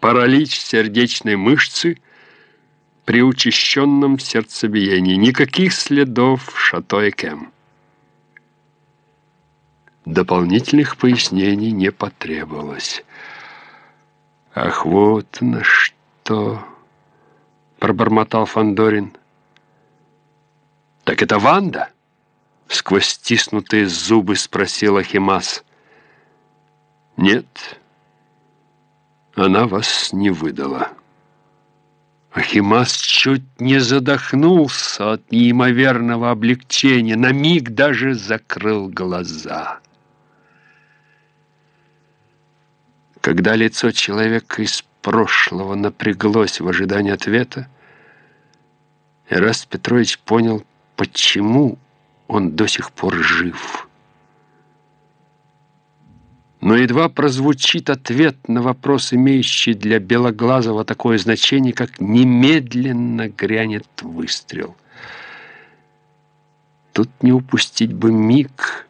паралич сердечной мышцы при учащенном сердцебиении. Никаких следов шато и кем. Дополнительных пояснений не потребовалось. «Ах, вот на что!» — пробормотал Фандорин. «Так это Ванда?» — сквозь стиснутые зубы спросил Ахимас. «Нет, она вас не выдала». Ахимас чуть не задохнулся от неимоверного облегчения, на миг даже закрыл глаза. Когда лицо человека из прошлого напряглось в ожидании ответа, Эраст Петрович понял, почему он до сих пор жив. Но едва прозвучит ответ на вопрос, имеющий для Белоглазого такое значение, как «немедленно грянет выстрел». Тут не упустить бы миг,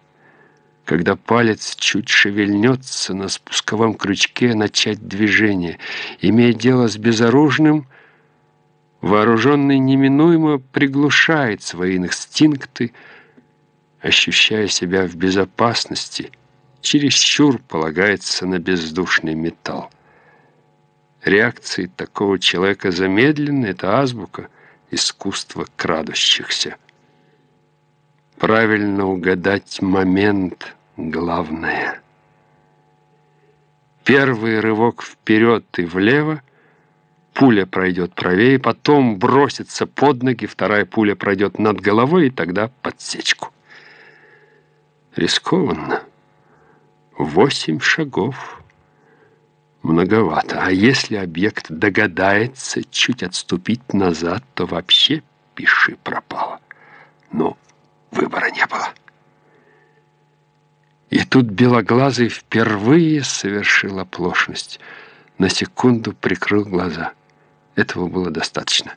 когда палец чуть шевельнется на спусковом крючке, начать движение. Имея дело с безоружным, вооруженный неминуемо приглушает свои инстинкты, ощущая себя в безопасности, чересчур полагается на бездушный металл. Реакции такого человека замедлены — это азбука искусства крадущихся. Правильно угадать момент — главное. Первый рывок вперед и влево, пуля пройдет правее, потом бросится под ноги, вторая пуля пройдет над головой, и тогда подсечку. Рискованно. Восемь шагов. Многовато. А если объект догадается чуть отступить назад, то вообще пиши пропало. Но выбора не было. И тут Белоглазый впервые совершил оплошность. На секунду прикрыл глаза. Этого было достаточно.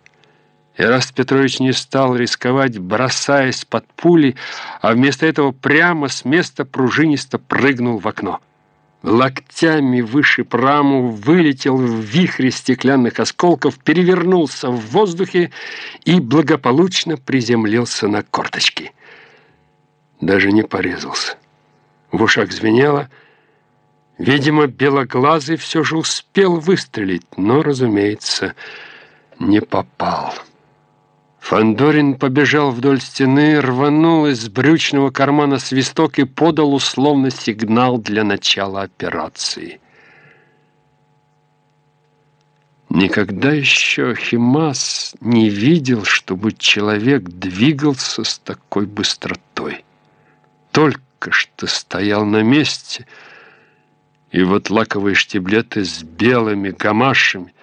Ираст Петрович не стал рисковать, бросаясь под пули, а вместо этого прямо с места пружинисто прыгнул в окно. Локтями выше раму, вылетел в вихре стеклянных осколков, перевернулся в воздухе и благополучно приземлился на корточки. Даже не порезался. В ушах звенело. Видимо, белоглазый все же успел выстрелить, но, разумеется, не попал. Фандорин побежал вдоль стены, рванул из брючного кармана свисток и подал условно сигнал для начала операции. Никогда еще Химас не видел, чтобы человек двигался с такой быстротой. Только что стоял на месте, и вот лаковые штиблеты с белыми гамашами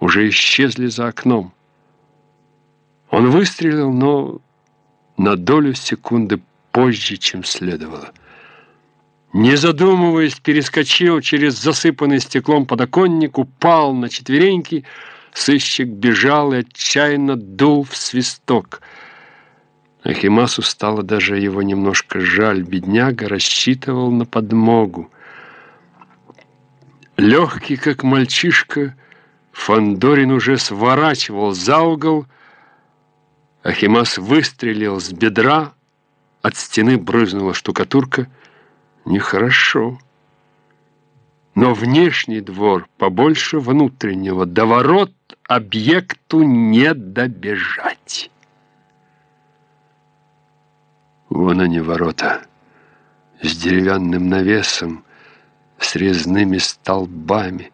уже исчезли за окном. Он выстрелил, но на долю секунды позже, чем следовало. Не задумываясь, перескочил через засыпанный стеклом подоконник, упал на четвереньки, сыщик бежал и отчаянно дул в свисток — Ахимасу стало даже его немножко жаль. Бедняга рассчитывал на подмогу. Легкий, как мальчишка, Фандорин уже сворачивал за угол. Ахимас выстрелил с бедра, от стены брызнула штукатурка. Нехорошо. Но внешний двор побольше внутреннего. До ворот объекту не добежать. Вон они ворота, с деревянным навесом, с резными столбами,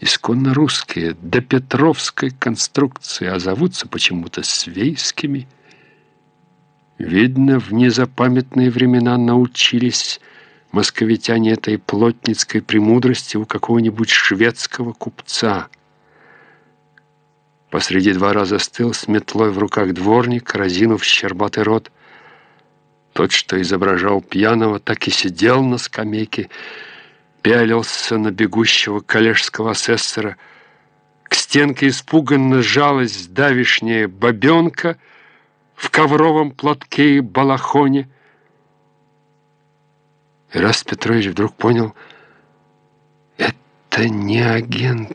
исконно русские, до Петровской конструкции, а зовутся почему-то свейскими. Видно, в незапамятные времена научились московитяне этой плотницкой премудрости у какого-нибудь шведского купца. Посреди двора застыл с метлой в руках дворник, разинув щербатый рот, тот, что изображал пьяного, так и сидел на скамейке, пялился на бегущего коллежского асессора. К стенке испуганно жалась давишняя бабенка в ковровом платке и балахоне. И раз Петрович вдруг понял, это не агент